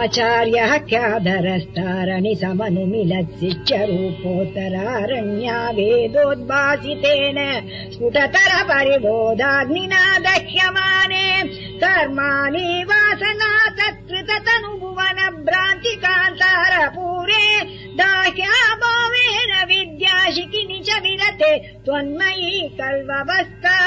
आचार्यः ख्याधरस्तारणि समनुमिलत्सिश्च रूपोत्तरारण्या वेदोद्भासितेन स्फुटतर परिबोधाग्निना दह्यमाने कर्माणि वासना तत्कृत तनुभुवन भ्रान्ति कान्तार पूरे दाह्या भावेन विद्याशिकिनि च विरते त्वन्मयी कल्वस्ता